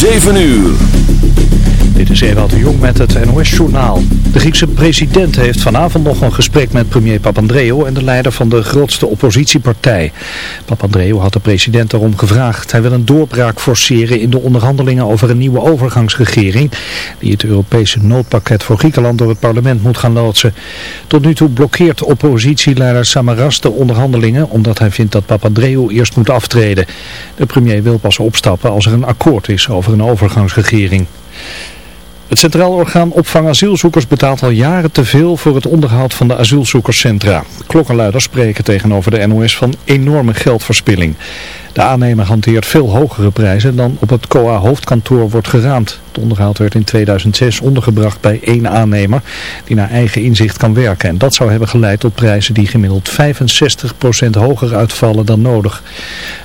7 uur. Dit is Ewout de Jong met het NOS-journaal. De Griekse president heeft vanavond nog een gesprek met premier Papandreou en de leider van de grootste oppositiepartij. Papandreou had de president daarom gevraagd. Hij wil een doorbraak forceren in de onderhandelingen over een nieuwe overgangsregering die het Europese noodpakket voor Griekenland door het parlement moet gaan loodsen. Tot nu toe blokkeert oppositieleider Samaras de onderhandelingen omdat hij vindt dat Papandreou eerst moet aftreden. De premier wil pas opstappen als er een akkoord is over een overgangsregering. Het Centraal Orgaan Opvang Asielzoekers betaalt al jaren te veel voor het onderhoud van de asielzoekerscentra. Klokkenluiders spreken tegenover de NOS van enorme geldverspilling. De aannemer hanteert veel hogere prijzen dan op het COA hoofdkantoor wordt geraamd. Het onderhoud werd in 2006 ondergebracht bij één aannemer die naar eigen inzicht kan werken. En dat zou hebben geleid tot prijzen die gemiddeld 65% hoger uitvallen dan nodig.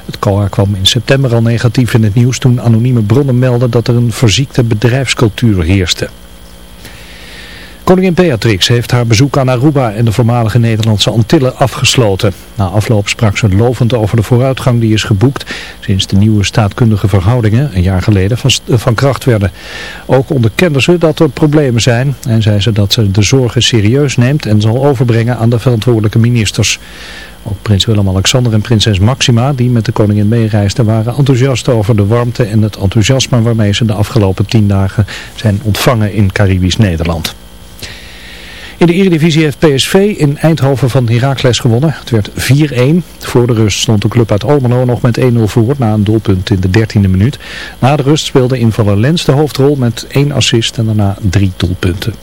Het COA kwam in september al negatief in het nieuws toen anonieme bronnen melden dat er een verziekte bedrijfscultuur heerste. Koningin Beatrix heeft haar bezoek aan Aruba en de voormalige Nederlandse Antillen afgesloten. Na afloop sprak ze lovend over de vooruitgang die is geboekt sinds de nieuwe staatkundige verhoudingen een jaar geleden van, van kracht werden. Ook onderkende ze dat er problemen zijn en zei ze dat ze de zorgen serieus neemt en zal overbrengen aan de verantwoordelijke ministers. Ook prins Willem-Alexander en prinses Maxima, die met de koningin meereisden, waren enthousiast over de warmte en het enthousiasme waarmee ze de afgelopen tien dagen zijn ontvangen in Caribisch Nederland. De Eredivisie heeft PSV in Eindhoven van Heracles gewonnen. Het werd 4-1. Voor de rust stond de club uit Almelo nog met 1-0 voor na een doelpunt in de 13e minuut. Na de rust speelde invaller Lens de hoofdrol met 1 assist en daarna 3 doelpunten.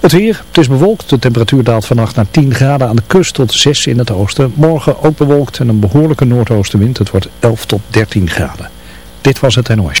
Het weer, het is bewolkt. De temperatuur daalt vannacht naar 10 graden aan de kust tot 6 in het oosten. Morgen ook bewolkt en een behoorlijke noordoostenwind. Het wordt 11 tot 13 graden. Dit was het NOS.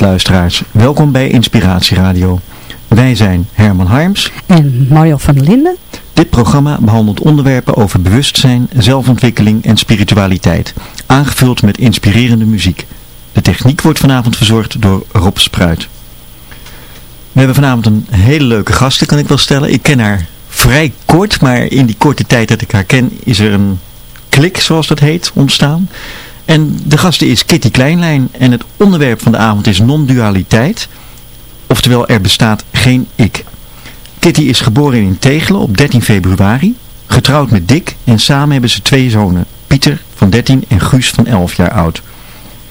Goedenavond luisteraars, welkom bij Inspiratie Radio. Wij zijn Herman Harms en Mario van der Linden. Dit programma behandelt onderwerpen over bewustzijn, zelfontwikkeling en spiritualiteit, aangevuld met inspirerende muziek. De techniek wordt vanavond verzorgd door Rob Spruit. We hebben vanavond een hele leuke gasten, kan ik wel stellen. Ik ken haar vrij kort, maar in die korte tijd dat ik haar ken is er een klik, zoals dat heet, ontstaan. En de gasten is Kitty Kleinlijn en het onderwerp van de avond is non-dualiteit. Oftewel, er bestaat geen ik. Kitty is geboren in Tegelen op 13 februari, getrouwd met Dick en samen hebben ze twee zonen, Pieter van 13 en Guus van 11 jaar oud.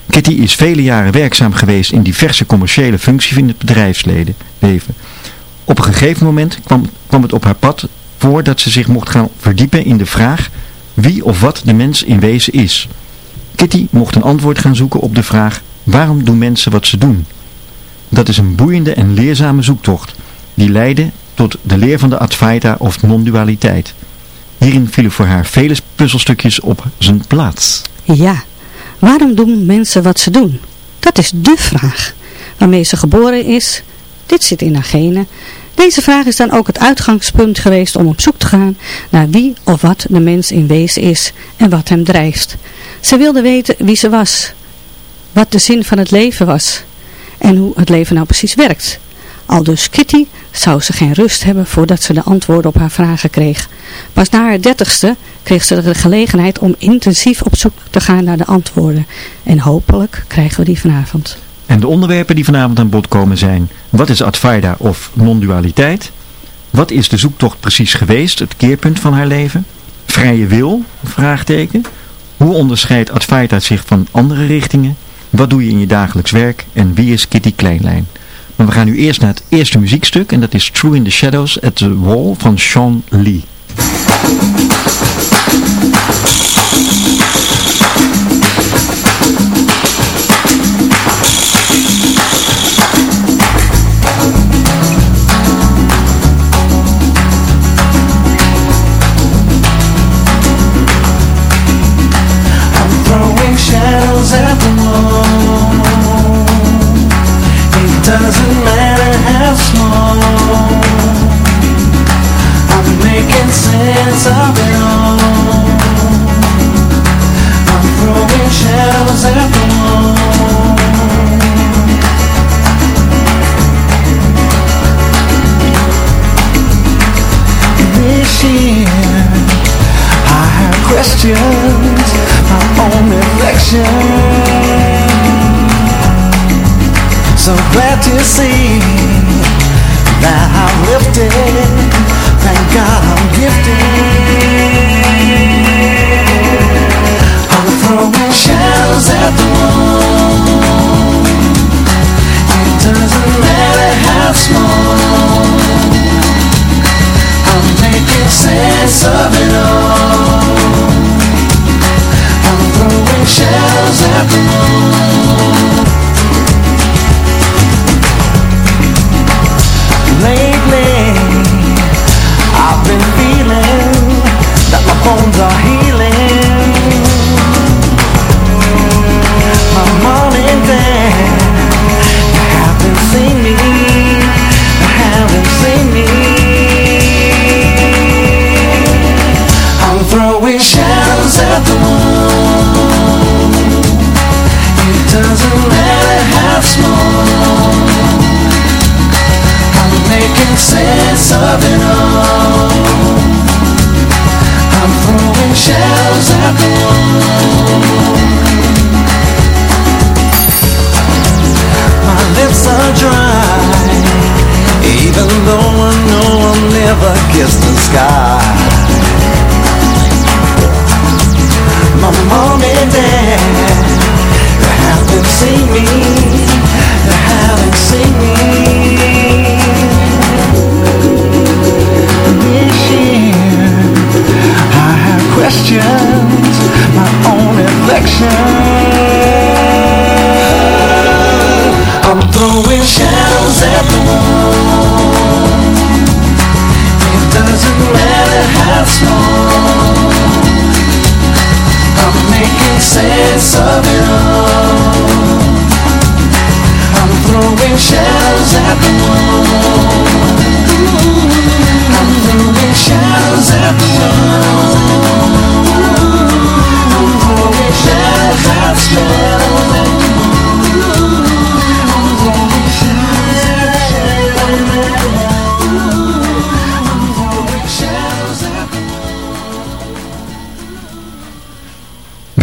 Kitty is vele jaren werkzaam geweest in diverse commerciële functies in het bedrijfsleven. Op een gegeven moment kwam, kwam het op haar pad voor dat ze zich mocht gaan verdiepen in de vraag wie of wat de mens in wezen is. Kitty mocht een antwoord gaan zoeken op de vraag waarom doen mensen wat ze doen? Dat is een boeiende en leerzame zoektocht die leidde tot de leer van de Advaita of non-dualiteit. Hierin vielen voor haar vele puzzelstukjes op zijn plaats. Ja, waarom doen mensen wat ze doen? Dat is dé vraag. Waarmee ze geboren is, dit zit in haar genen. Deze vraag is dan ook het uitgangspunt geweest om op zoek te gaan naar wie of wat de mens in wezen is en wat hem drijft. Ze wilde weten wie ze was, wat de zin van het leven was en hoe het leven nou precies werkt. Al dus Kitty zou ze geen rust hebben voordat ze de antwoorden op haar vragen kreeg. Pas na haar dertigste kreeg ze de gelegenheid om intensief op zoek te gaan naar de antwoorden. En hopelijk krijgen we die vanavond. En de onderwerpen die vanavond aan bod komen zijn, wat is Advaita of non-dualiteit? Wat is de zoektocht precies geweest, het keerpunt van haar leven? Vrije wil? Vraagteken. Hoe onderscheidt Advaita zich van andere richtingen? Wat doe je in je dagelijks werk? En wie is Kitty Kleinlijn? Maar we gaan nu eerst naar het eerste muziekstuk en dat is True in the Shadows at the Wall van Sean Lee.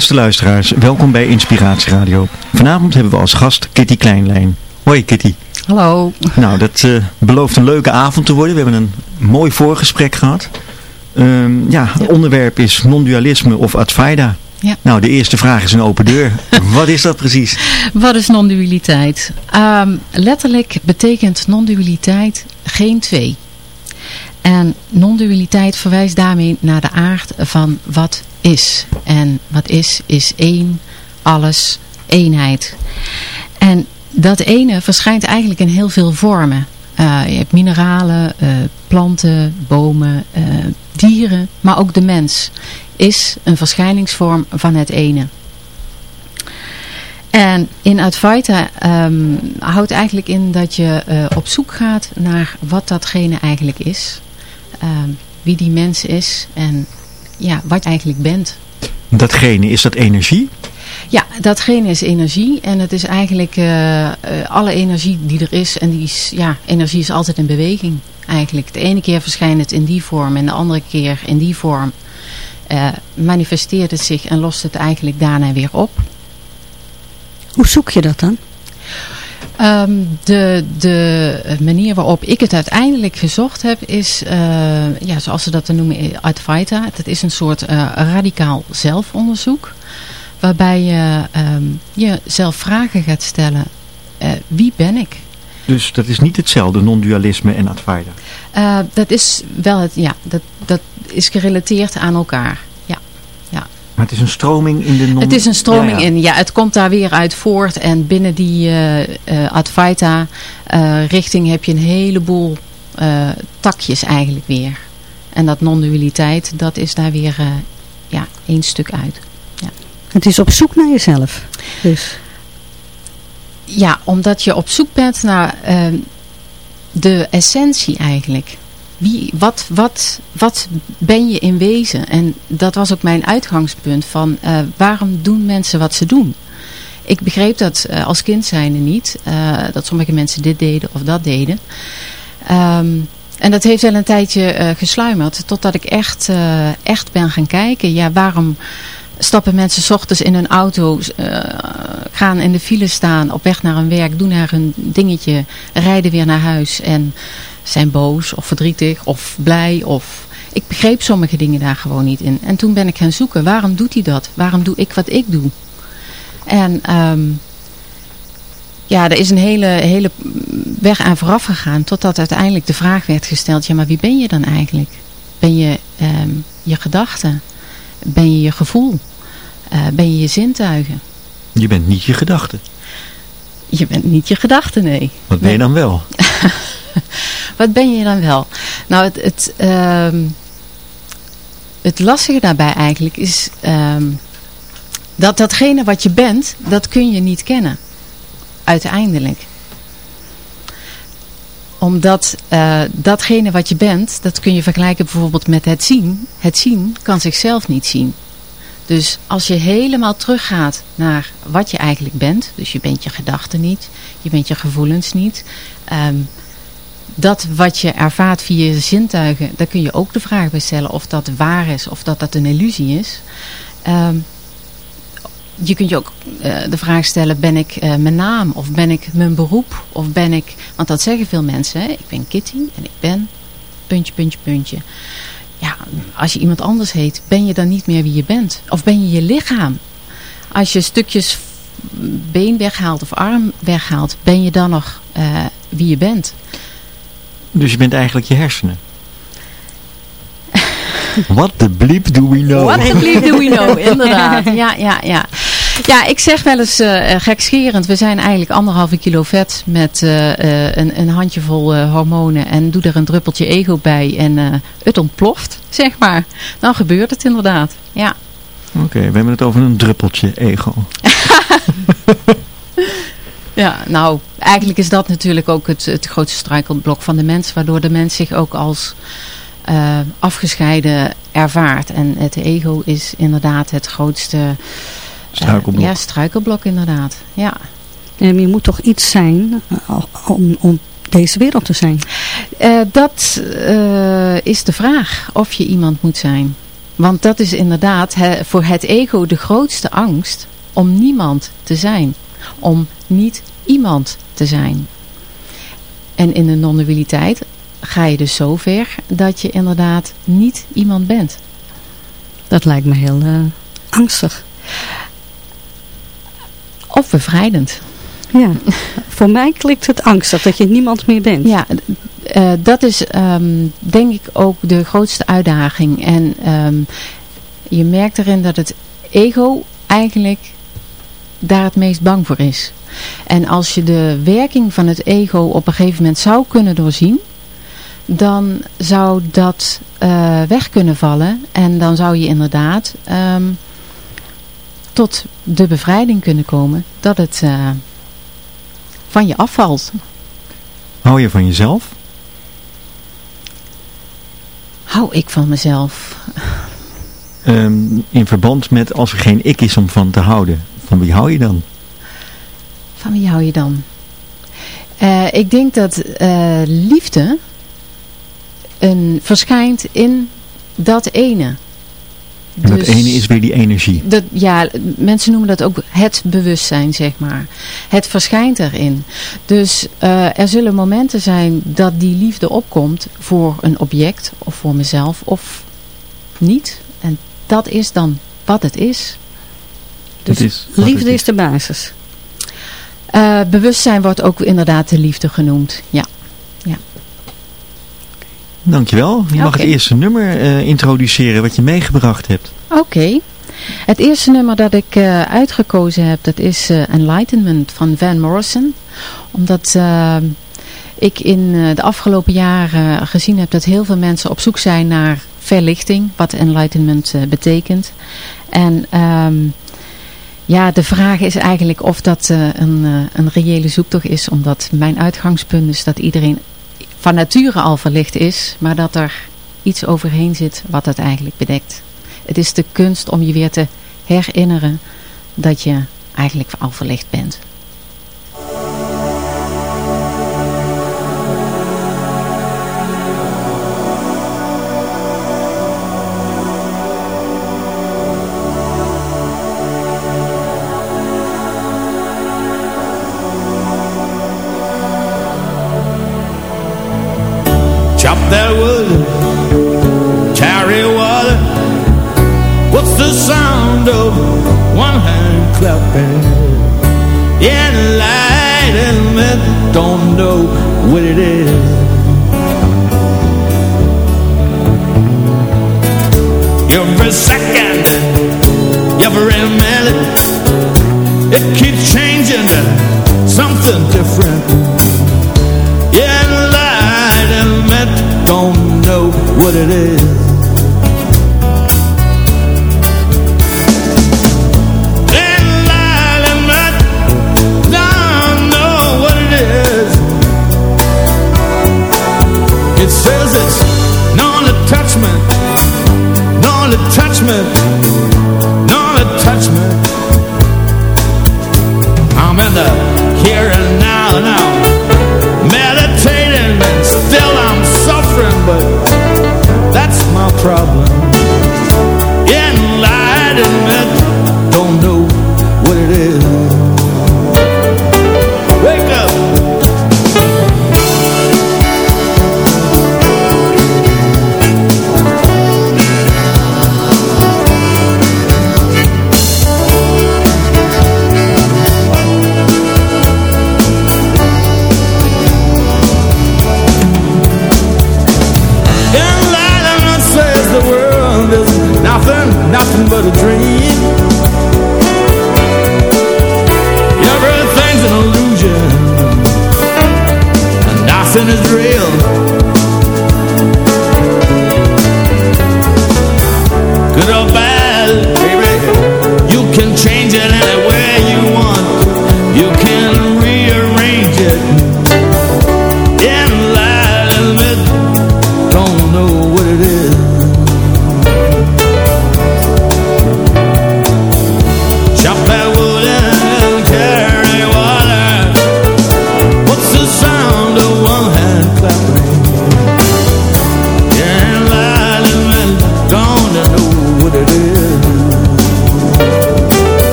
Beste luisteraars, welkom bij Inspiratie Radio. Vanavond hebben we als gast Kitty Kleinlijn. Hoi Kitty. Hallo. Nou, dat uh, belooft een leuke avond te worden. We hebben een mooi voorgesprek gehad. Um, ja, het onderwerp is non-dualisme of Advaita. Ja. Nou, de eerste vraag is een open deur. Wat is dat precies? Wat is non-dualiteit? Um, letterlijk betekent non-dualiteit geen twee. En non-dualiteit verwijst daarmee naar de aard van wat is. En wat is, is één, alles, eenheid. En dat ene verschijnt eigenlijk in heel veel vormen. Uh, je hebt mineralen, uh, planten, bomen, uh, dieren, maar ook de mens is een verschijningsvorm van het ene. En in Advaita um, houdt eigenlijk in dat je op zoek gaat naar wat datgene eigenlijk is. Um, wie die mens is en ja, wat je eigenlijk bent. Datgene, is dat energie? Ja, datgene is energie en het is eigenlijk uh, uh, alle energie die er is. En die is, ja, energie is altijd in beweging eigenlijk. De ene keer verschijnt het in die vorm en de andere keer in die vorm. Uh, manifesteert het zich en lost het eigenlijk daarna weer op. Hoe zoek je dat dan? Um, de, de manier waarop ik het uiteindelijk gezocht heb is, uh, ja, zoals ze dat dan noemen, Advaita. Dat is een soort uh, radicaal zelfonderzoek. Waarbij je um, jezelf vragen gaat stellen. Uh, wie ben ik? Dus dat is niet hetzelfde, non-dualisme en Advaita? dat is wel het, ja, dat, dat is gerelateerd aan elkaar. Maar het is een stroming in de non... Het is een stroming ja, ja. in, ja. Het komt daar weer uit voort. En binnen die uh, uh, Advaita uh, richting heb je een heleboel takjes eigenlijk weer. En dat non-dualiteit, dat is daar weer ja, één stuk uit. Ja. Het is op zoek naar jezelf. Dus. Ja, omdat je op zoek bent naar de essentie eigenlijk. Wie, wat, wat, wat ben je in wezen? En dat was ook mijn uitgangspunt van uh, waarom doen mensen wat ze doen? Ik begreep dat uh, als kind zijnde niet. Uh, dat sommige mensen dit deden of dat deden. Um, en dat heeft wel een tijdje gesluimerd. Totdat ik echt, echt ben gaan kijken. Ja, waarom stappen mensen ochtends in hun auto, gaan in de file staan, op weg naar hun werk, doen naar hun dingetje, rijden weer naar huis en zijn boos of verdrietig of blij of... Ik begreep sommige dingen daar gewoon niet in. En toen ben ik gaan zoeken, waarom doet hij dat? Waarom doe ik wat ik doe? En um, ja, er is een hele, hele weg aan vooraf gegaan totdat uiteindelijk de vraag werd gesteld, ja maar wie ben je dan eigenlijk? Ben je um, je gedachten? Ben je je gevoel? Uh, ben je je zintuigen? Je bent niet je gedachten. Je bent niet je gedachten, nee. Wat ben je dan wel? Wat ben je dan wel? Nou, het, het, um, het lastige daarbij eigenlijk is um, dat datgene wat je bent, dat kun je niet kennen. Uiteindelijk. Omdat uh, datgene wat je bent, dat kun je vergelijken bijvoorbeeld met het zien. Het zien kan zichzelf niet zien. Dus als je helemaal teruggaat naar wat je eigenlijk bent, dus je bent je gedachten niet, je bent je gevoelens niet, um, dat wat je ervaart via je zintuigen, daar kun je ook de vraag bij stellen of dat waar is of dat dat een illusie is. Um, je kunt je ook uh, de vraag stellen, ben ik uh, mijn naam of ben ik mijn beroep of ben ik, want dat zeggen veel mensen, hè? ik ben Kitty en ik ben puntje, puntje, puntje. Ja, als je iemand anders heet, ben je dan niet meer wie je bent? Of ben je je lichaam? Als je stukjes been weghaalt of arm weghaalt, ben je dan nog uh, wie je bent? Dus je bent eigenlijk je hersenen. What the bleep do we know? What the bleep do we know, inderdaad. Ja, ja, ja. Ja, ik zeg wel eens uh, gekscherend, we zijn eigenlijk anderhalve kilo vet met uh, uh, een, een handjevol hormonen en doe er een druppeltje ego bij en het ontploft, zeg maar. Dan gebeurt het inderdaad, ja. Oké, okay, we hebben het over een druppeltje ego. Ja, nou, eigenlijk is dat natuurlijk ook het, het grootste struikelblok van de mens, waardoor de mens zich ook als uh, afgescheiden ervaart. En het ego is inderdaad het grootste uh, struikelblok. Ja, struikelblok inderdaad, ja. En je moet toch iets zijn om, om deze wereld te zijn? Uh, dat is de vraag, of je iemand moet zijn. Want dat is inderdaad hè, voor het ego de grootste angst om niemand te zijn. Om niet iemand te zijn. En in de non-dualiteit ga je dus zo ver dat je inderdaad niet iemand bent. Dat lijkt me heel uh, angstig. Of bevrijdend. Ja, voor mij klinkt het angstig dat je niemand meer bent. Ja, uh, dat is um, denk ik ook de grootste uitdaging. En um, je merkt erin dat het ego eigenlijk daar het meest bang voor is. En als je de werking van het ego op een gegeven moment zou kunnen doorzien, dan zou dat uh, weg kunnen vallen. En dan zou je inderdaad um, tot de bevrijding kunnen komen dat het uh, van je afvalt. Hou je van jezelf? Hou ik van mezelf? Um, in verband met als er geen ik is om van te houden. Van wie hou je dan? Van wie hou je dan? Uh, ik denk dat uh, liefde een, verschijnt in dat ene. En dus, dat ene is weer die energie. Dat, ja, mensen noemen dat ook het bewustzijn, zeg maar. Het verschijnt erin. Dus uh, er zullen momenten zijn dat die liefde opkomt voor een object of voor mezelf of niet. En dat is dan wat het is. Dus het is liefde is de basis. Uh, bewustzijn wordt ook inderdaad de liefde genoemd, ja. ja. Dankjewel. Je mag okay. het eerste nummer uh, introduceren wat je meegebracht hebt. Oké. Okay. Het eerste nummer dat ik uh, uitgekozen heb, dat is Enlightenment van Van Morrison. Omdat ik in de afgelopen jaren gezien heb dat heel veel mensen op zoek zijn naar verlichting. Wat enlightenment betekent. En um, ja, de vraag is eigenlijk of dat een, een reële zoektocht is. Omdat mijn uitgangspunt is dat iedereen van nature al verlicht is, maar dat er iets overheen zit wat het eigenlijk bedekt. Het is de kunst om je weer te herinneren dat je eigenlijk al verlicht bent. That would carry water. What's the sound of one hand clapping? Enlightenment, don't know what it is. Every second, every minute, it keeps changing something different. Don't know what it is. Enlightenment don't know what it is It says it's non-attachment Non-attachment Non-attachment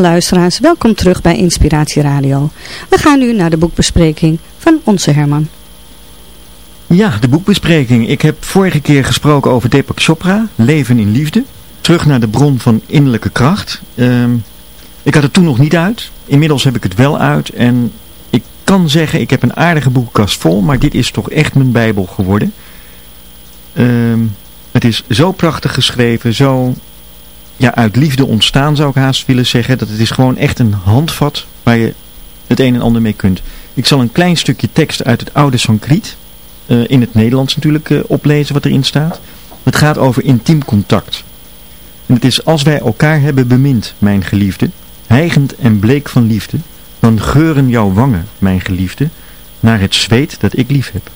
Luisteraars, welkom terug bij Inspiratie Radio. We gaan nu naar de boekbespreking van onze Herman. Ja, de boekbespreking. Ik heb vorige keer gesproken over Deepak Chopra, Leven in Liefde. Terug naar de bron van innerlijke kracht. Ehm, ik had het toen nog niet uit. Inmiddels heb ik het wel uit. En ik kan zeggen, ik heb een aardige boekenkast vol. Maar dit is toch echt mijn bijbel geworden. Ehm, het is zo prachtig geschreven. Zo ja, uit liefde ontstaan zou ik haast willen zeggen. Dat het is gewoon echt een handvat waar je het een en ander mee kunt. Ik zal een klein stukje tekst uit het oude Sanskriet, eh, in het Nederlands natuurlijk, eh, oplezen wat erin staat. Het gaat over intiem contact. En het is als wij elkaar hebben bemind, mijn geliefde, hijgend en bleek van liefde, dan geuren jouw wangen, mijn geliefde, naar het zweet dat ik lief heb.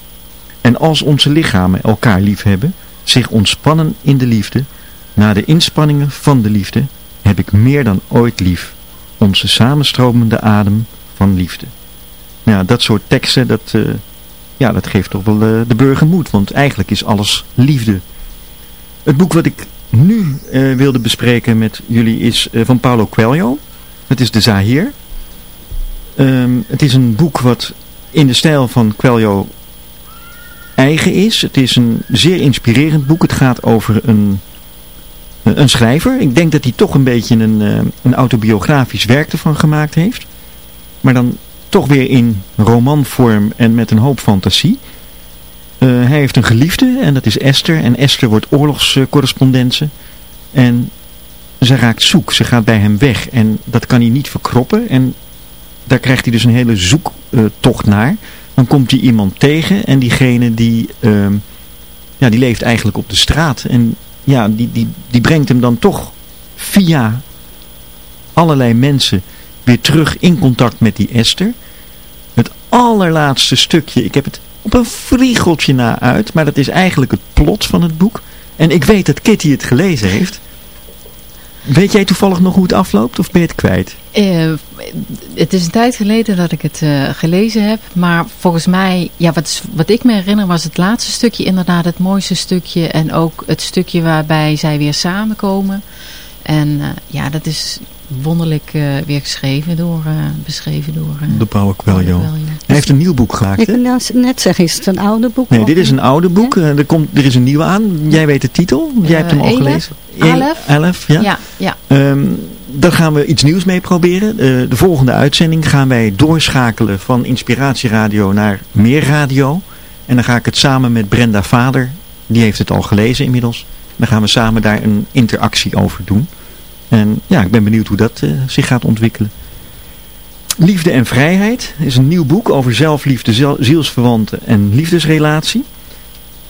En als onze lichamen elkaar lief hebben, zich ontspannen in de liefde, na de inspanningen van de liefde, heb ik meer dan ooit lief, onze samenstromende adem van liefde. Nou, dat soort teksten, dat, eh, ja, dat geeft toch wel eh, de burger moed, want eigenlijk is alles liefde. Het boek wat ik nu eh, wilde bespreken met jullie is van Paulo Coelho. Het is De Zahir. Ehm, het is een boek wat in de stijl van Coelho eigen is. Het is een zeer inspirerend boek. Het gaat over een, een schrijver. Ik denk dat hij toch een beetje een, eh, een autobiografisch werk ervan gemaakt heeft. Maar dan toch weer in romanvorm en met een hoop fantasie. Eh, hij heeft een geliefde en dat is Esther. En Esther wordt oorlogscorrespondente. En ze raakt zoek. Ze gaat bij hem weg. En dat kan hij niet verkroppen. En daar krijgt hij dus een hele zoektocht naar. Dan komt hij iemand tegen. En diegene die, ehm, ja, die leeft eigenlijk op de straat. En ja, die, die, die brengt hem dan toch via allerlei mensen weer terug in contact met die Esther. Het allerlaatste stukje. Ik heb het op een vriegeltje na uit. Maar dat is eigenlijk het plot van het boek. En ik weet dat Kitty het gelezen heeft. Weet jij toevallig nog hoe het afloopt of ben je het kwijt? Eh, het is een tijd geleden dat ik het eh, gelezen heb. Maar volgens mij, ja, wat, wat ik me herinner was het laatste stukje inderdaad het mooiste stukje. En ook het stukje waarbij zij weer samenkomen. En eh, ja, dat is wonderlijk eh, weer geschreven door, eh, beschreven door... eh, De Paulo Coelho. Hij heeft een nieuw boek gemaakt. Ik hè? wil net zeggen, is het een oude boek? Nee, dit is een oude boek. Er, komt, er is een nieuwe aan. Jij weet de titel. Jij hebt hem al Elef? gelezen. Alef? Elef, ja. Ja, ja. Ehm, daar gaan we iets nieuws mee proberen. Eh, de volgende uitzending gaan wij doorschakelen van Inspiratieradio naar Meer Radio. En dan ga ik het samen met Brenda Vader, die heeft het al gelezen inmiddels. Dan gaan we samen daar een interactie over doen. En ja, ik ben benieuwd hoe dat eh, zich gaat ontwikkelen. Liefde en Vrijheid is een nieuw boek over zelfliefde, zel- zielsverwanten en liefdesrelatie.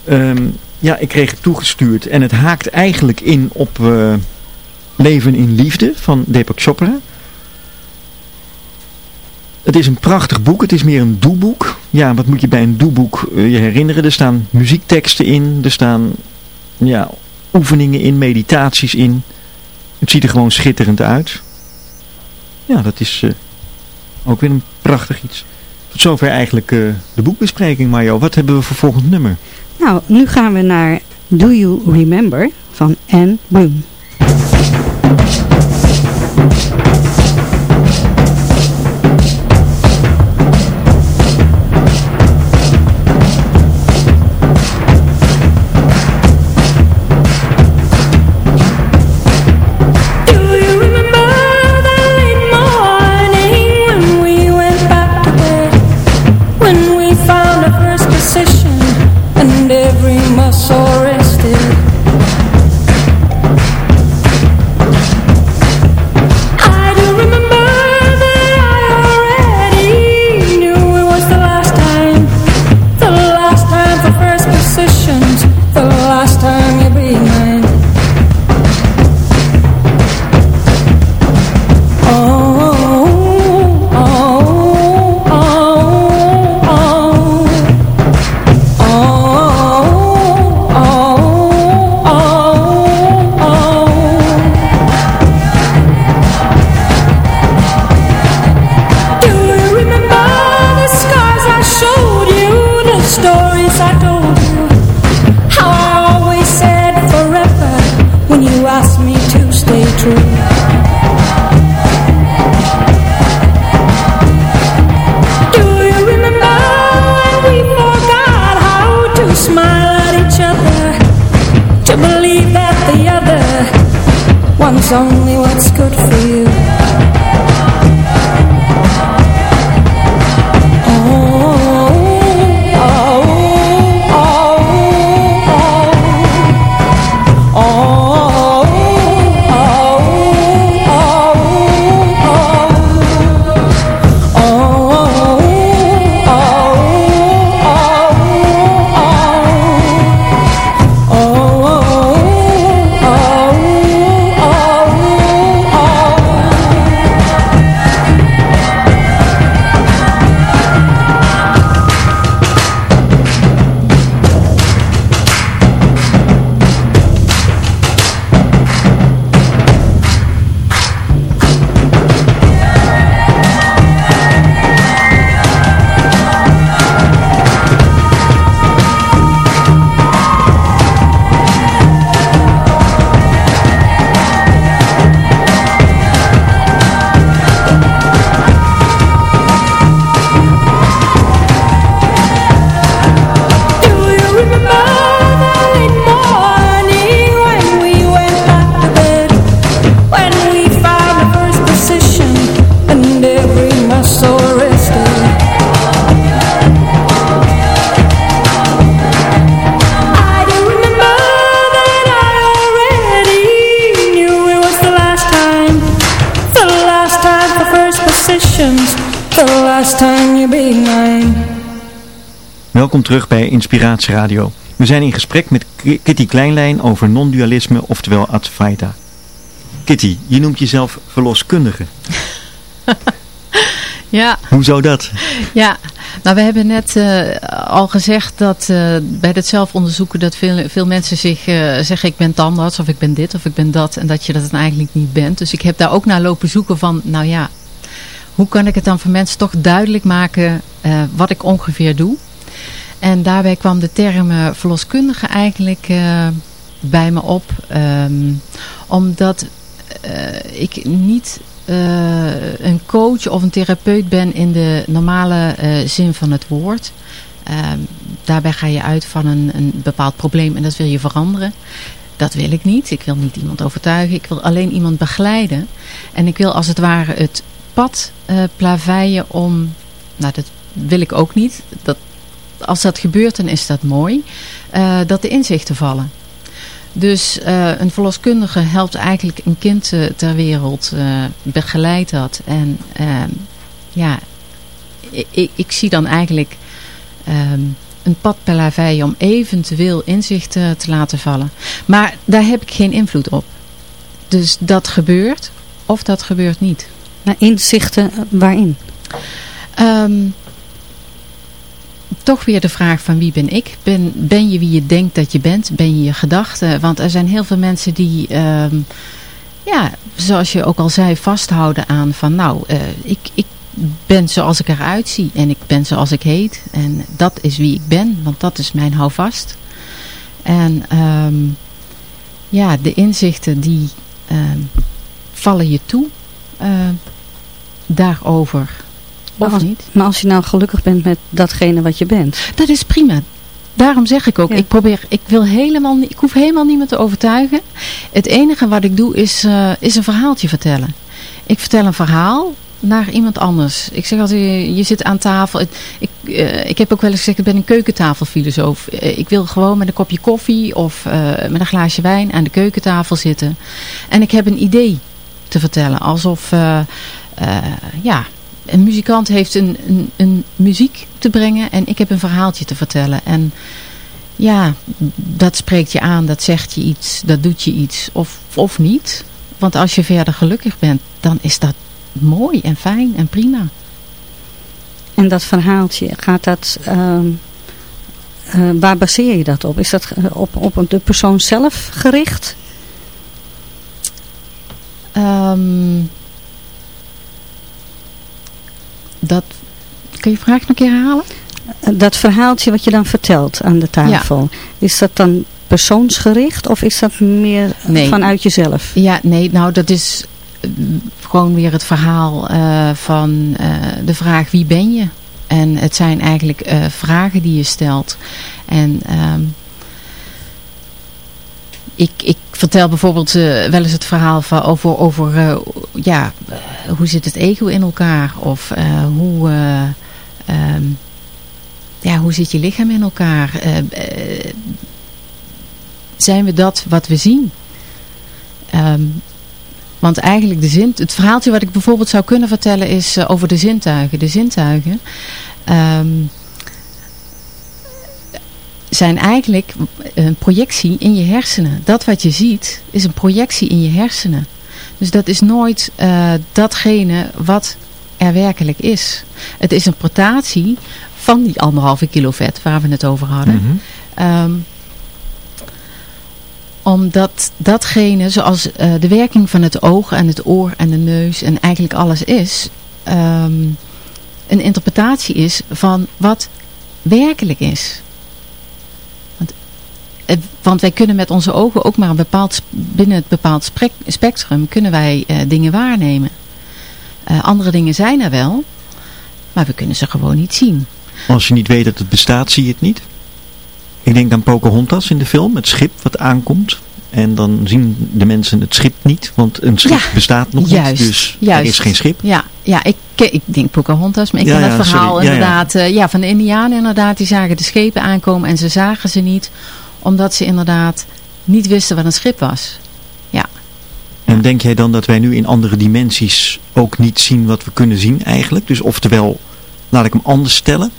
Ehm, ja, ik kreeg het toegestuurd en het haakt eigenlijk in op eh, Leven in Liefde van Deepak Chopra. Het is een prachtig boek, het is meer een doeboek. Ja, wat moet je bij een doeboek eh, je herinneren? Er staan muziekteksten in, er staan ja, oefeningen in, meditaties in. Het ziet er gewoon schitterend uit. Ja, dat is eh, ook weer een prachtig iets. Tot zover eigenlijk eh, de boekbespreking, Mario. Wat hebben we voor volgend nummer? Nou, nu gaan we naar Do You Remember van Anne Bloom. Welkom terug bij Inspiratie Radio. We zijn in gesprek met Kitty Kleinlijn over non-dualisme, oftewel Advaita. Kitty, je noemt jezelf verloskundige. Ja, Hoe zou dat? ja. Nou, we hebben net eh, al gezegd dat eh, bij het zelfonderzoeken dat veel, veel mensen zich eh, zeggen ik ben tandarts of ik ben dit of ik ben dat. En dat je dat dan eigenlijk niet bent. Dus ik heb daar ook naar lopen zoeken van, nou ja, hoe kan ik het dan voor mensen toch duidelijk maken wat ik ongeveer doe. En daarbij kwam de term eh, verloskundige eigenlijk eh, bij me op. ehm, omdat eh, ik niet een coach of een therapeut ben in de normale zin van het woord. Ehm, daarbij ga je uit van een, een bepaald probleem en dat wil je veranderen. Dat wil ik niet. Ik wil niet iemand overtuigen. Ik wil alleen iemand begeleiden. En ik wil als het ware het pad plaveien om... Nou, dat wil ik ook niet. Dat, als dat gebeurt, dan is dat mooi. eh, dat de inzichten vallen. Dus eh, een verloskundige helpt eigenlijk een kind eh, ter wereld, begeleidt dat. En ehm, ja, ik, ik, zie dan eigenlijk ehm, een pad plaveien om eventueel inzichten te laten vallen. Maar daar heb ik geen invloed op. Dus dat gebeurt of dat gebeurt niet. Maar inzichten waarin? Ehm, toch weer de vraag van wie ben ik? Ben, ben je wie je denkt dat je bent? Ben je je gedachten? Want er zijn heel veel mensen die, ehm, ja, zoals je ook al zei, vasthouden aan van nou, eh, ik, ik ben zoals ik eruit zie en ik ben zoals ik heet. En dat is wie ik ben, want dat is mijn houvast. En ehm, ja, de inzichten die ehm, vallen je toe eh, daarover. Maar Of als, niet? maar als je nou gelukkig bent met datgene wat je bent. Dat is prima. Daarom zeg ik ook, Ja. ik probeer, ik wil helemaal, ik hoef helemaal niemand te overtuigen. Het enige wat ik doe is, eh, is een verhaaltje vertellen. Ik vertel een verhaal naar iemand anders. Ik zeg altijd, je, je zit aan tafel. Ik, ik, eh, ik heb ook wel eens gezegd, ik ben een keukentafelfilosoof. Eh, ik wil gewoon met een kopje koffie of met een glaasje wijn aan de keukentafel zitten. En ik heb een idee te vertellen. Alsof, ja, een muzikant heeft een, een, een muziek te brengen en ik heb een verhaaltje te vertellen. En ja, dat spreekt je aan, dat zegt je iets, dat doet je iets of, of niet. Want als je verder gelukkig bent, dan is dat mooi en fijn en prima. En dat verhaaltje, gaat dat, ehm, eh, waar baseer je dat op? Is dat eh, op, op de persoon zelf gericht? Ehm, dat, kun je vraag nog een keer herhalen? Eh, Dat verhaaltje wat je dan vertelt aan de tafel, is dat dan persoonsgericht of is dat meer Nee. vanuit jezelf? Ja, nee, nou dat is eh, gewoon weer het verhaal eh, van de vraag wie ben je? En het zijn eigenlijk vragen die je stelt. En ehm, ik, ik vertel bijvoorbeeld wel eens het verhaal van over, over ja, hoe zit het ego in elkaar? Of eh, hoe, eh, ehm, ja, hoe zit je lichaam in elkaar? Eh, zijn we dat wat we zien? Ehm, want eigenlijk de zin, het verhaaltje wat ik bijvoorbeeld zou kunnen vertellen is over de zintuigen. De zintuigen ehm, zijn eigenlijk een projectie in je hersenen. Dat wat je ziet is een projectie in je hersenen. Dus dat is nooit eh, datgene wat er werkelijk is. Het is een portatie van die anderhalve kilo vet waar we het over hadden. Mhm. Ehm, omdat datgene, zoals eh, de werking van het oog en het oor en de neus en eigenlijk alles is, ehm, een interpretatie is van wat werkelijk is. Want, wij kunnen met onze ogen ook maar een bepaald, binnen het bepaald spectrum kunnen wij eh, dingen waarnemen. Eh, andere dingen zijn er wel, maar we kunnen ze gewoon niet zien. Als je niet weet dat het bestaat, zie je het niet. Ik denk aan Pocahontas in de film, het schip wat aankomt. En dan zien de mensen het schip niet, want een schip Ja, bestaat nog juist, niet. Dus juist. er is geen schip. Ja, ja ik, ik denk Pocahontas, maar ik Ja, ken ja, dat verhaal sorry. Inderdaad. eh, Ja, van de Indianen inderdaad, die zagen de schepen aankomen en ze zagen ze niet. Omdat ze inderdaad niet wisten wat een schip was. Ja. En denk jij dan dat wij nu in andere dimensies ook niet zien wat we kunnen zien eigenlijk? Dus oftewel, laat ik hem anders stellen.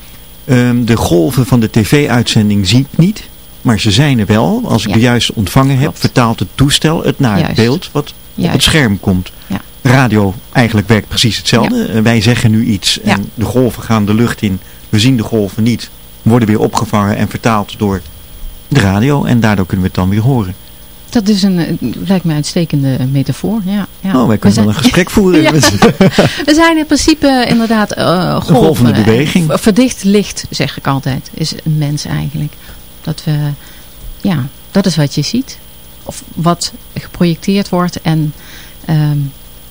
Ehm, de golven van de tv-uitzending zie ik niet. Maar ze zijn er wel. Als ik Ja. de juiste ontvangen heb, vertaalt het toestel het naar het beeld wat op het scherm komt. Ja. Radio eigenlijk werkt precies hetzelfde. Eh, Wij zeggen nu iets en de golven gaan de lucht in. We zien de golven niet. Worden weer opgevangen en vertaald door de radio. En daardoor kunnen we het dan weer horen. Dat is een, eh, lijkt me een uitstekende metafoor. Ja, ja. Oh, wij kunnen We wel een gesprek voeren. Ja. We zijn in principe inderdaad eh golven. golvende en beweging. Verdicht licht, zeg ik altijd, is een mens eigenlijk. Dat we, ja, dat is wat je ziet. Of wat geprojecteerd wordt en ehm,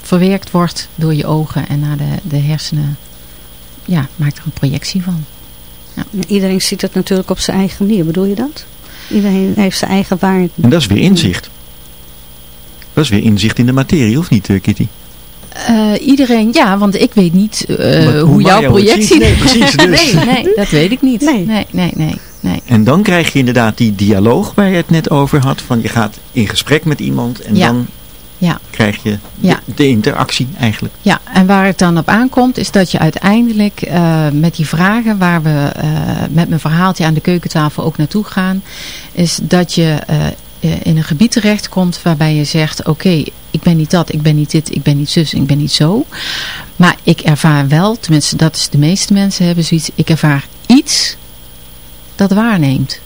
verwerkt wordt door je ogen en naar de, de hersenen. Ja, maakt er een projectie van. Iedereen ziet het natuurlijk op zijn eigen manier, bedoel je dat? Iedereen heeft zijn eigen waarde. En dat is weer inzicht. Dat is weer inzicht in de materie, of niet, eh, Kitty? Eh, iedereen, ja, want ik weet niet eh, hoe hoe jouw projectie... ziet. Nee, precies, dus. nee, nee, dat weet ik niet. Nee. nee, nee, nee. nee. En dan krijg je inderdaad die dialoog waar je het net over had. Van je gaat in gesprek met iemand en Ja. dan Ja. krijg je Ja. de, de interactie eigenlijk. Ja, en waar het dan op aankomt is dat je uiteindelijk eh, met die vragen waar we eh, met mijn verhaaltje aan de keukentafel ook naartoe gaan, is dat je eh, in een gebied terechtkomt waarbij je zegt, oké, ik ben niet dat, ik ben niet dit, ik ben niet zus, ik ben niet zo. Maar ik ervaar wel, tenminste dat is de meeste mensen hebben zoiets, ik ervaar iets dat waarneemt.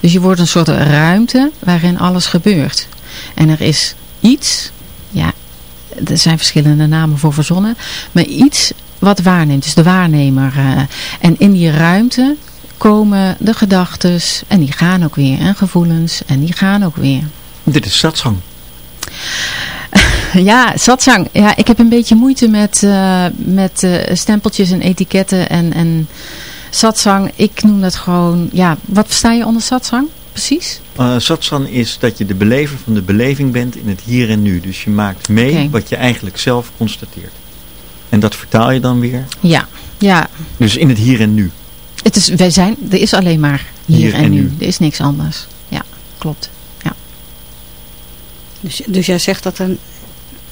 Dus je wordt een soort ruimte waarin alles gebeurt. En er is iets, ja, er zijn verschillende namen voor verzonnen, maar iets wat waarneemt, dus de waarnemer. eh, en in die ruimte komen de gedachtes en die gaan ook weer, en gevoelens en die gaan ook weer. Dit is satsang. Ja, satsang. Ja, ik heb een beetje moeite met, eh, met eh, stempeltjes en etiketten en, en satsang. Ik noem dat gewoon, ja, wat versta je onder satsang? Precies? Uh, satsang is dat je de belever van de beleving bent in het hier en nu. Dus je maakt mee wat je eigenlijk zelf constateert. En dat vertaal je dan weer. Ja, ja. Dus in het hier en nu. Het is, wij zijn, er is alleen maar hier, Hier en, en nu. nu. Er is niks anders. Ja, klopt. Ja. Dus, dus jij zegt dat er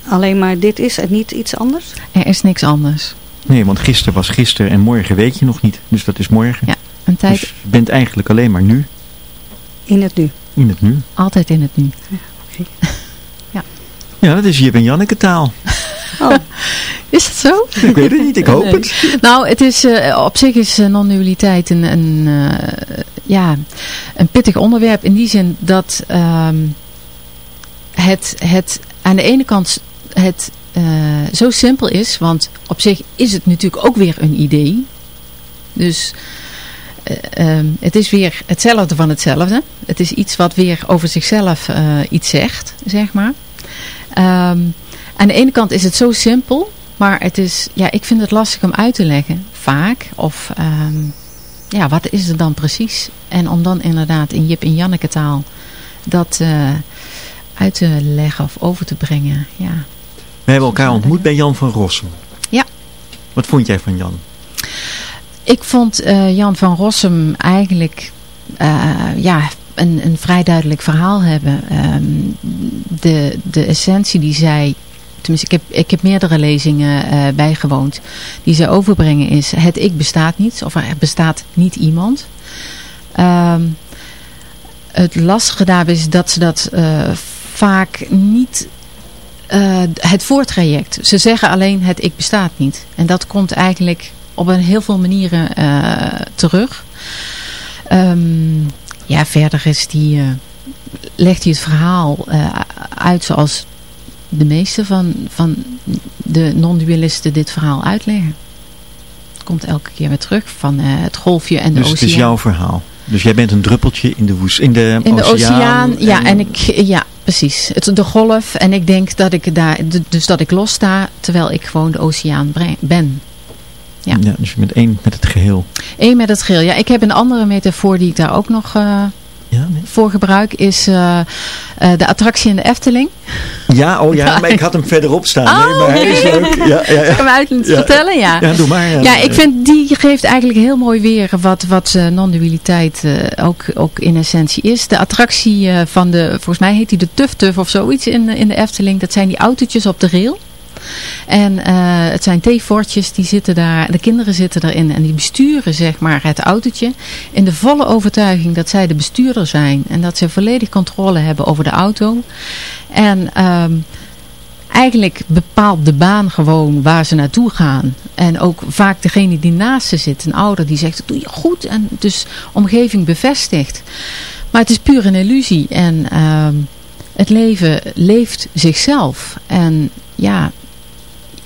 alleen maar dit is en niet iets anders? Er is niks anders. Nee, want gisteren was gisteren en morgen weet je nog niet. Dus dat is morgen. Ja, een tijd Dus je bent eigenlijk alleen maar nu. In het nu. In het nu. altijd in het nu. Ja, dat is Jip en Janneke taal. Oh. Is dat zo? Ik weet het niet, ik hoop Nee. het. Nou, het is, eh, op zich is eh, non-dualiteit een, een, eh, ja, een pittig onderwerp. In die zin dat ehm, het, het aan de ene kant het eh, zo simpel is. Want op zich is het natuurlijk ook weer een idee. Dus eh, ehm, het is weer hetzelfde van hetzelfde. Het is iets wat weer over zichzelf eh, iets zegt, zeg maar. Ehm, aan de ene kant is het zo simpel, maar het is, ja, ik vind het lastig om uit te leggen, vaak. Of, ehm, ja, wat is het dan precies? En om dan inderdaad in Jip en Janneke taal dat eh, uit te leggen of over te brengen, ja. We hebben elkaar ontmoet bij Jan van Rossum. Ja. Wat vond jij van Jan? Ik vond eh, Jan van Rossum eigenlijk eh, ja, een, een vrij duidelijk verhaal hebben. Ehm, de, de essentie die zij, tenminste ik heb, ik heb meerdere lezingen eh, bijgewoond, die zij overbrengen is het ik bestaat niet of er bestaat niet iemand. Ehm, het lastige daarbij is dat ze dat vaak niet het voortraject. Ze zeggen alleen het ik bestaat niet. En dat komt eigenlijk op een heel veel manieren eh, terug. Ehm, ja, verder is die, eh, legt hij het verhaal eh, uit zoals de meeste van, van de non-dualisten dit verhaal uitleggen. Het komt elke keer weer terug van het golfje en de Dus het oceaan. is jouw verhaal. Dus jij bent een druppeltje in de, woest, in de, In de oceaan. oceaan, ja, en ik, ja, precies. Het, de golf en ik denk dat ik daar, dus dat ik los sta, terwijl ik gewoon de oceaan breng- ben. Ja. dus je bent één met het geheel. Eén met het geel. Ja, ik heb een andere metafoor die ik daar ook nog eh, voor gebruik is eh, eh, de attractie in de Efteling. Ja, oh ja, maar ik had hem verderop staan. Oh, nee, maar hij is nee. leuk. Ja, ja, ja. Zal hem uit Ja. vertellen? Ja. Ja, doe maar. Ja, Ja, ik vind die geeft eigenlijk heel mooi weer wat, wat non-dualiteit ook, ook in essentie is. De attractie van de, volgens mij heet die de Tuf Tuf of zoiets in, in de Efteling. Dat zijn die autootjes op de rail. En eh, het zijn theefortjes, die zitten daar, de kinderen zitten erin en die besturen zeg maar het autootje. In de volle overtuiging dat zij de bestuurder zijn en dat ze volledig controle hebben over de auto. En ehm, eigenlijk bepaalt de baan gewoon waar ze naartoe gaan. En ook vaak degene die naast ze zit, een ouder, die zegt, doe je goed. En dus omgeving bevestigt. Maar het is puur een illusie. En ehm, het leven leeft zichzelf. En ja,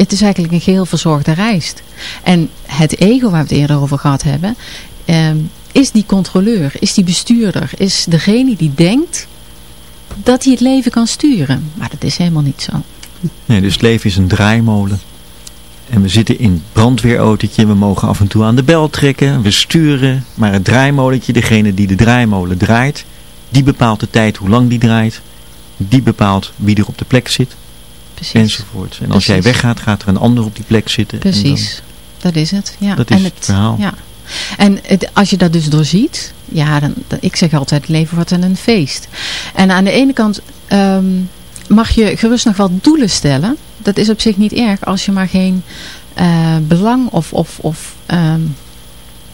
het is eigenlijk een geheel verzorgde reis. En het ego waar we het eerder over gehad hebben, ehm, is die controleur, is die bestuurder, is degene die denkt dat hij het leven kan sturen. Maar dat is helemaal niet zo. Nee, dus het leven is een draaimolen. En we zitten in het brandweerautootje. We mogen af en toe aan de bel trekken. We sturen. Maar het draaimolentje, degene die de draaimolen draait, die bepaalt de tijd hoe lang die draait. Die bepaalt wie er op de plek zit. Precies. Enzovoort. En als jij weggaat, gaat er een ander op die plek zitten. en Precies, dat is het. Ja. Dat is en het verhaal. Ja. En het, als je dat dus doorziet, ja, dan, ik zeg altijd, het leven wordt een feest. En aan de ene kant ehm, mag je gerust nog wel doelen stellen. Dat is op zich niet erg als je maar geen eh, belang of, of, of ehm,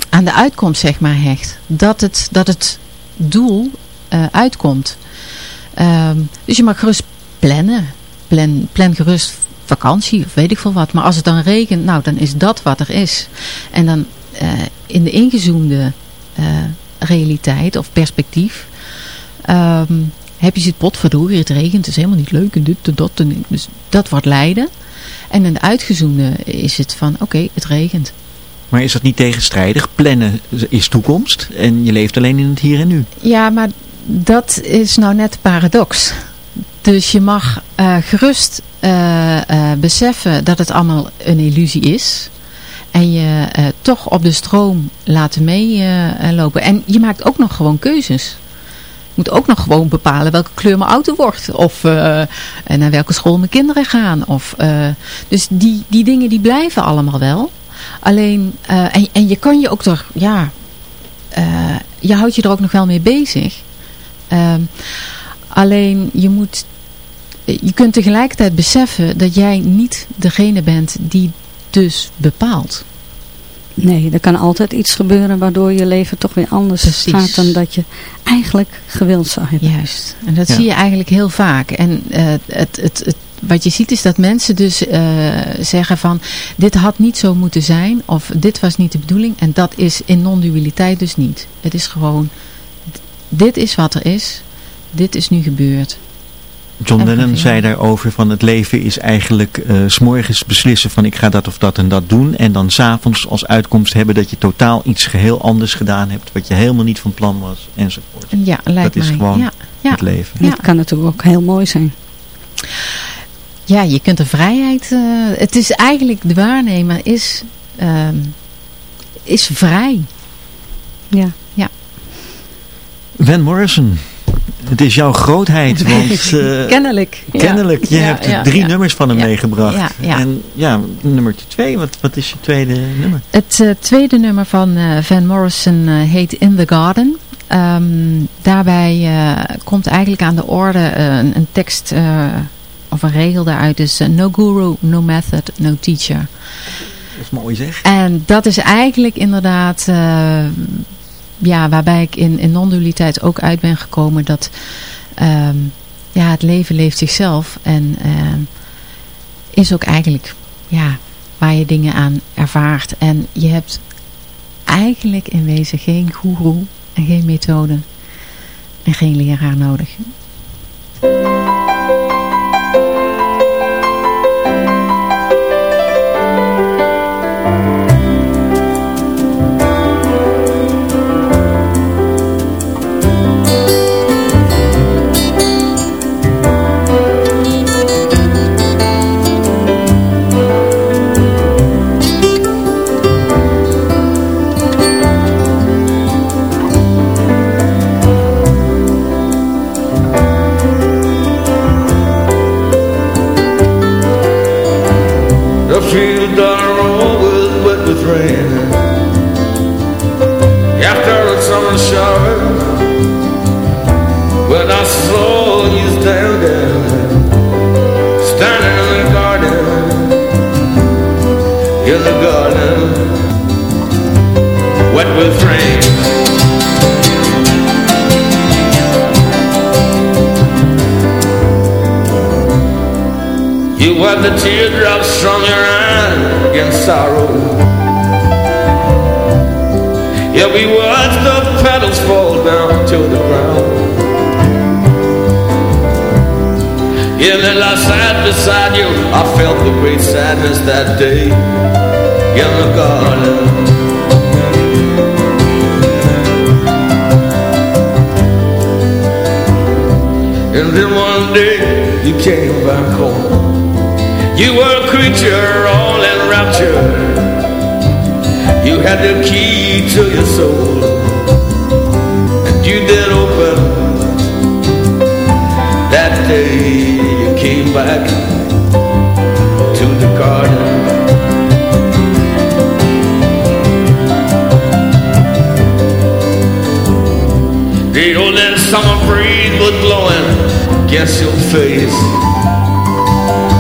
aan de uitkomst zeg maar hecht. Dat het, dat het doel eh, uitkomt. Ehm, dus je mag gerust plannen. Plan, plan gerust vakantie of weet ik veel wat. Maar als het dan regent, nou dan is dat wat er is. En dan eh, in de ingezoomde eh, realiteit of perspectief ehm, heb je zit potverdorie, het regent, het is helemaal niet leuk en dit en dat. En, dus dat wordt lijden. En in de uitgezoomde is het van oké, het regent. Maar is dat niet tegenstrijdig? Plannen is toekomst en je leeft alleen in het hier en nu. Ja, maar dat is nou net de paradox. Dus je mag eh, gerust eh, eh, beseffen dat het allemaal een illusie is. En je toch op de stroom laten meelopen. en je maakt ook nog gewoon keuzes. Ik moet ook nog gewoon bepalen welke kleur mijn auto wordt. Of naar welke school mijn kinderen gaan. Of, dus die, die dingen die blijven allemaal wel. Alleen, en, en je kan je ook toch, ja, je houdt je er ook nog wel mee bezig. Alleen je moet, je kunt tegelijkertijd beseffen dat jij niet degene bent die dus bepaalt. Nee, er kan altijd iets gebeuren waardoor je leven toch weer anders Precies. gaat dan dat je eigenlijk gewild zou hebben. Juist. En dat Ja. zie je eigenlijk heel vaak. En eh, het, het, het, wat je ziet is dat mensen dus eh, zeggen van dit had niet zo moeten zijn of dit was niet de bedoeling. En dat is in non-dualiteit dus niet. Het is gewoon, dit is wat er is. Dit is nu gebeurd. John En Lennon ja. zei daarover van het leven is eigenlijk eh, s s'morgens beslissen van ik ga dat of dat en dat doen. En dan s'avonds als uitkomst hebben dat je totaal iets geheel anders gedaan hebt. Wat je helemaal niet van plan was enzovoort. En Ja, lijkt dat is mij. gewoon ja. Ja. het leven. En Het kan natuurlijk ook heel mooi zijn. Ja, je kunt er vrijheid... eh, het is eigenlijk, de waarnemer is, ehm, is vrij. Ja. Ja. Van Morrison, het is jouw grootheid. Want eh, Kennelijk. kennelijk, je Ja, hebt ja, drie ja. nummers van hem meegebracht. En ja, nummer twee, wat, wat is je tweede nummer? Het eh, tweede nummer van eh, Van Morrison heet In the Garden. Ehm, daarbij komt eigenlijk aan de orde een, een tekst of een regel daaruit. Dus no guru, no method, no teacher. Dat is mooi zeg. En dat is eigenlijk inderdaad ja, waarbij ik in, in non-dualiteit ook uit ben gekomen dat ehm, ja, het leven leeft zichzelf en ehm, is ook eigenlijk ja, waar je dingen aan ervaart. En je hebt eigenlijk in wezen geen goeroe en geen methode en geen leraar nodig. The great sadness that day. In the garden And then one day you came back home. You were a creature all in rapture. You had the key to your soul against your face.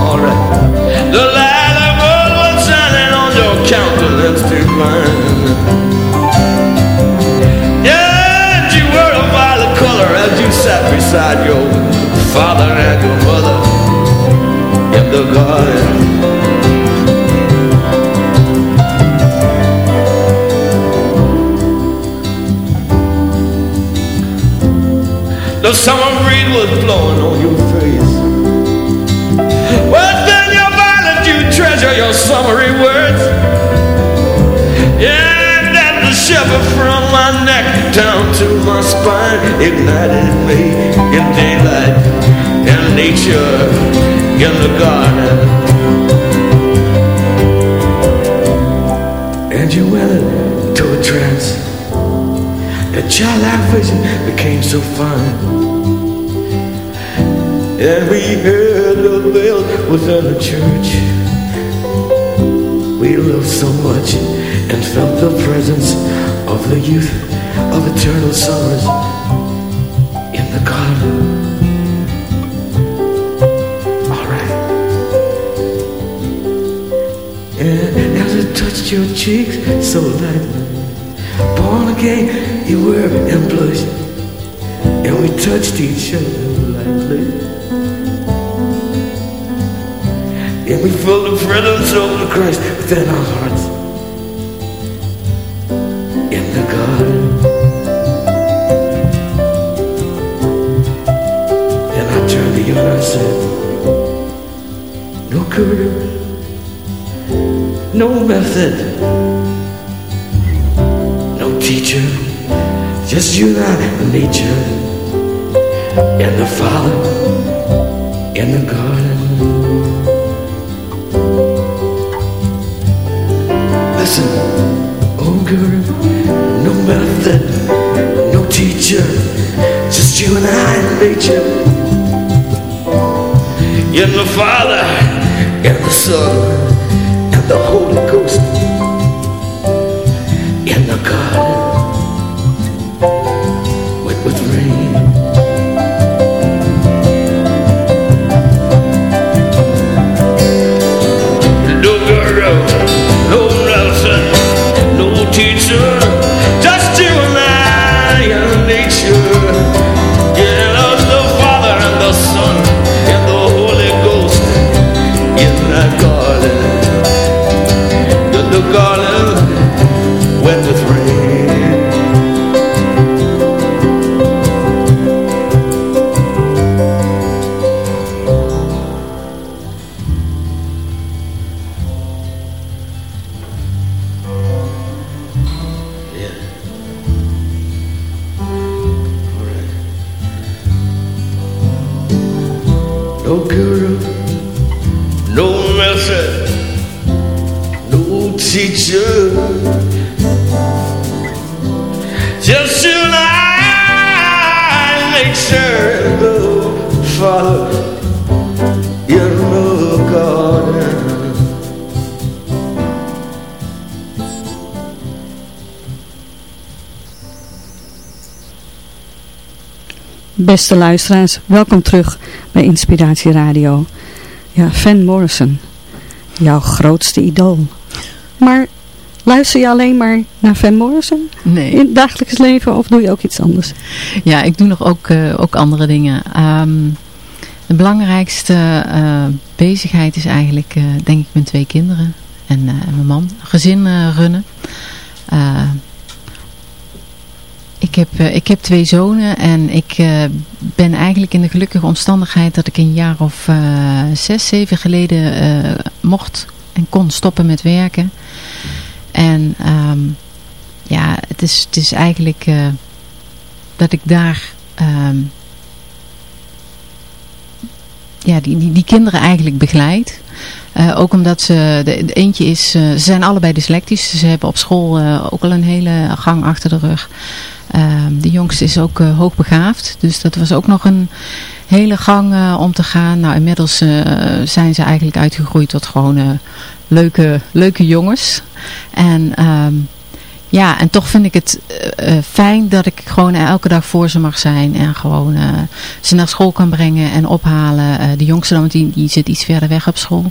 Alright. The light of gold was shining on your countenance divine. Yeah, and you were a violet color as you sat beside your father and your mother in the garden. Spine ignited me in daylight, in nature, in the garden. And you went into a trance. The childlike vision became so fine. And we heard the bell within the church. We loved so much and felt the presence of the youth of eternal summers in the garden. Alright. And eh, as it touched your cheeks so lightly, born again you were and blushed, and we touched each other lightly. And we felt the presence of Christ within our hearts. In the garden. And I said, No curtain, no method, no teacher, just you and I, nature, and the Father in the garden. Listen, oh girl, no method, no teacher, just you and I in nature. In the Father, and the Son, and the Holy Ghost. In the garden, Beste luisteraars, welkom terug bij Inspiratie Radio. Ja, Van Morrison, jouw grootste idool. Maar luister je alleen maar naar Van Morrison Nee. in het dagelijks leven of doe je ook iets anders? Ja, ik doe nog ook, eh, ook andere dingen. Ehm, de belangrijkste eh, bezigheid is eigenlijk, eh, denk ik, mijn twee kinderen en mijn man. Gezin runnen. Ik, heb, eh, ik heb twee zonen en ik eh, ben eigenlijk in de gelukkige omstandigheid dat ik een jaar of eh, zes, zeven geleden mocht en kon stoppen met werken. En ehm, ja, het is, het is eigenlijk dat ik daar ehm, ja, die, die, die kinderen eigenlijk begeleid. Eh, ook omdat ze, de, eentje is, eh, ze zijn allebei dyslectisch. Ze hebben op school eh, ook al een hele gang achter de rug. De jongste is ook hoogbegaafd. Dus dat was ook nog een hele gang om te gaan. Nou, inmiddels zijn ze eigenlijk uitgegroeid tot gewoon leuke, leuke jongens. En ehm, ja, en toch vind ik het eh, eh, fijn dat ik gewoon elke dag voor ze mag zijn. En gewoon eh, ze naar school kan brengen en ophalen. De jongste dan, want die, die zit iets verder weg op school.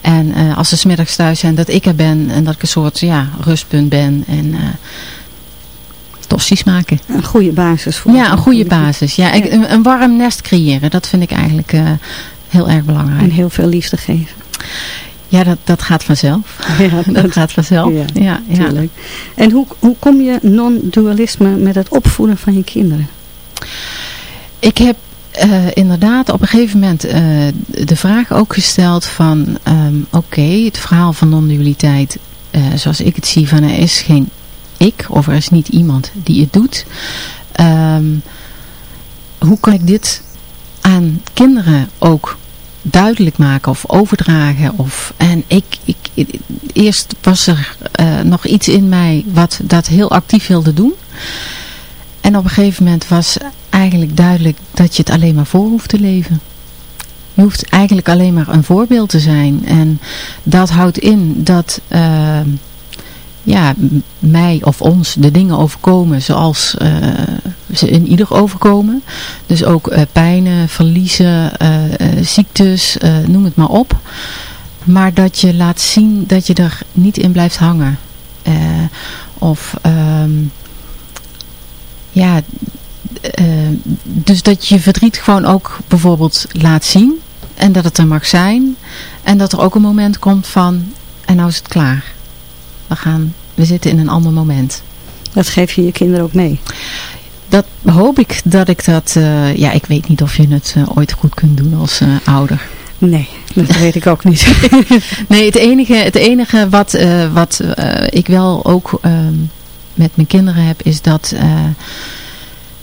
En als ze smiddags thuis zijn, dat ik er ben. En dat ik een soort ja, rustpunt ben. En tossies maken. Een goede basis voor. Ja, een goede basis. Ja, ik, een, een warm nest creëren. Dat vind ik eigenlijk heel erg belangrijk. En heel veel liefde geven. Ja, dat, dat gaat vanzelf. Ja, dat, gaat vanzelf. Ja, Ja. En hoe, hoe kom je non-dualisme met het opvoeden van je kinderen? Ik heb eh, inderdaad op een gegeven moment eh, de vraag ook gesteld van... ehm, Oké, het verhaal van non-dualiteit, eh, zoals ik het zie, van er is geen ik of er is niet iemand die het doet. Ehm, hoe kan ik dit aan kinderen ook duidelijk maken of overdragen? Of, en ik, ik, eerst was er eh, nog iets in mij wat dat heel actief wilde doen. En op een gegeven moment was eigenlijk duidelijk dat je het alleen maar voor hoeft te leven. Je hoeft eigenlijk alleen maar een voorbeeld te zijn. En dat houdt in dat uh, ja, mij of ons de dingen overkomen zoals uh, ze in ieder overkomen. Dus ook uh, pijnen, verliezen, ziektes, noem het maar op. Maar dat je laat zien dat je er niet in blijft hangen. of... Um, ja, dus dat je verdriet gewoon ook bijvoorbeeld laat zien. En dat het er mag zijn. En dat er ook een moment komt van, en nou is het klaar. We gaan, we zitten in een ander moment. Dat geef je je kinderen ook mee? Dat hoop ik dat ik dat, uh, ja ik weet niet of je het uh, ooit goed kunt doen als ouder. Nee, dat weet ik ook niet. nee, het enige, het enige wat, wat ik wel ook um, met mijn kinderen heb, is dat,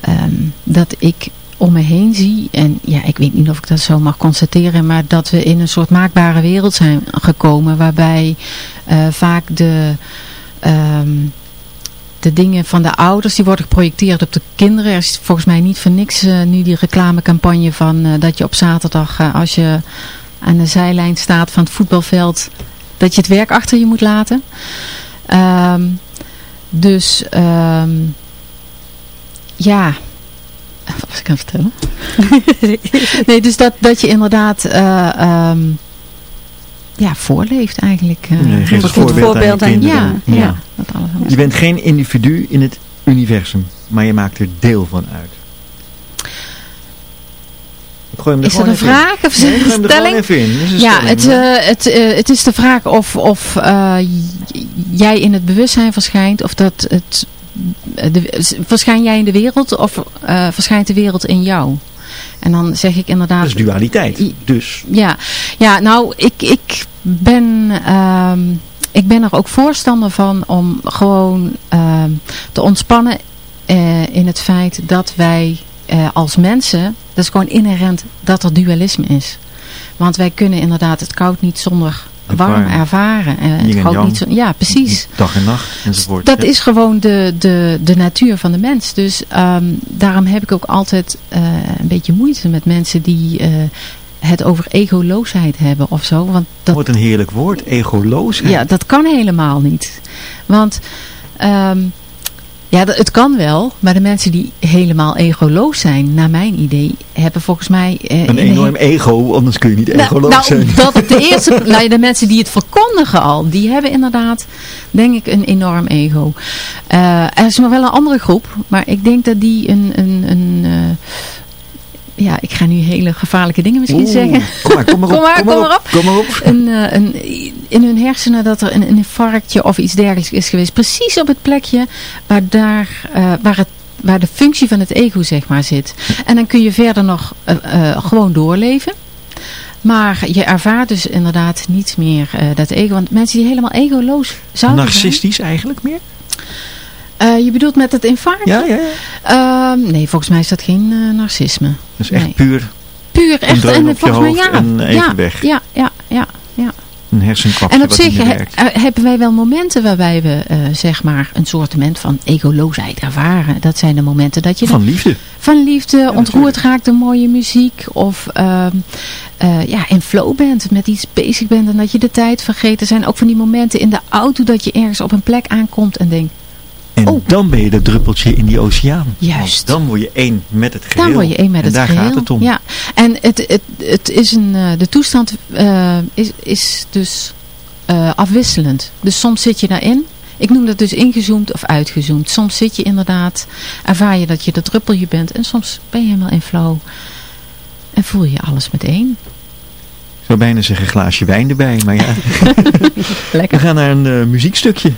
um, dat ik om me heen zie, en ja, ik weet niet of ik dat zo mag constateren, maar dat we in een soort maakbare wereld zijn gekomen, waarbij uh, vaak de, um, de dingen van de ouders, die worden geprojecteerd op de kinderen. Er is volgens mij niet voor niks uh, nu die reclamecampagne van uh, dat je op zaterdag, als je aan de zijlijn staat van het voetbalveld, dat je het werk achter je moet laten. Um, dus um, ja, wat was ik aan het vertellen? nee, dus dat, dat je inderdaad uh, um, ja, voorleeft eigenlijk. Uh, nee, geeft het voorbeeld, voorbeeld aan, aan ja, ja, ja. Dat alles je bent geen individu in het universum, maar je maakt er deel van uit. Is dat een vraag of nee, een stelling? Een ja, het, uh, het, uh, het is de vraag of, of uh, jij in het bewustzijn verschijnt of dat het de, verschijn jij in de wereld of uh, verschijnt de wereld in jou? En dan zeg ik inderdaad... Dat is dualiteit, dus. Ja, ja nou, ik, ik, ben, um, ik ben er ook voorstander van om gewoon um, te ontspannen uh, in het feit dat wij uh, als mensen, dat is gewoon inherent dat er dualisme is. Want wij kunnen inderdaad het koud niet zonder warm ervaren. En het en niet zo, ja, precies. Dag en nacht enzovoort. Dat ja. is gewoon de, de, de natuur van de mens. Dus um, daarom heb ik ook altijd uh, een beetje moeite met mensen die uh, het over egoloosheid hebben of zo. Want dat wordt een heerlijk woord, egoloosheid. Ja, dat kan helemaal niet. Want um, Ja, het kan wel, maar de mensen die helemaal egoloos zijn, naar mijn idee, hebben volgens mij... eh, Een de enorm ego, anders kun je niet Nou, egoloos nou, zijn. dat de eerste, nou, de mensen die het verkondigen al, die hebben inderdaad, denk ik, een enorm ego. Eh, er is nog wel een andere groep, maar ik denk dat die een, een, een eh, ja, ik ga nu hele gevaarlijke dingen misschien Oeh, zeggen. Kom maar, kom maar op. Kom maar, kom maar op. Kom maar op. Een, eh, een, in hun hersenen dat er een, een infarctje of iets dergelijks is geweest. Precies op het plekje waar, daar, eh, waar, het, waar de functie van het ego zeg maar zit. En dan kun je verder nog eh, gewoon doorleven. Maar je ervaart dus inderdaad niet meer eh, dat ego. Want mensen die helemaal egoloos zouden Narcistisch eigenlijk meer? Eh, je bedoelt met het infarctje? Ja, ja, ja. Ehm, nee, volgens mij is dat geen eh, narcisme. Dus echt Nee. puur Puur echt. En op je volgens mij ja. en even ja, weg. Ja, ja, ja, ja. een hersenkwapje En op zich he- eh, hebben wij wel momenten waarbij we zeg maar een soortement van egoloosheid ervaren. Dat zijn de momenten dat je Van dan- liefde. van liefde ontroerd natuurlijk. raakt door mooie muziek. Of ehm, eh, ja, in flow bent, met iets bezig bent en dat je de tijd vergeet. Er zijn ook van die momenten in de auto dat je ergens op een plek aankomt en denkt, En Oh. dan ben je dat druppeltje in die oceaan. Juist. Dan word je één met het geheel. Dan word je één met en het daar geheel. gaat het om. Ja. En het, het, het is een, eh, de toestand eh, is, is dus eh, afwisselend. Dus soms zit je daarin. Ik noem dat dus ingezoomd of uitgezoomd. Soms zit je inderdaad, ervaar je dat je dat druppelje bent. En soms ben je helemaal in flow. En voel je alles meteen. Ik zou bijna zeggen een glaasje wijn erbij. Maar ja, Lekker. we gaan naar een muziekstukje.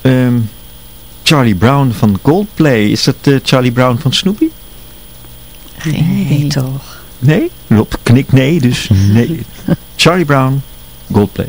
Ehm, Charlie Brown van Coldplay. Is dat eh, Charlie Brown van Snoopy? Geen idee. Nee, toch. Nee? Rob knikt nee, dus nee. Charlie Brown, Coldplay.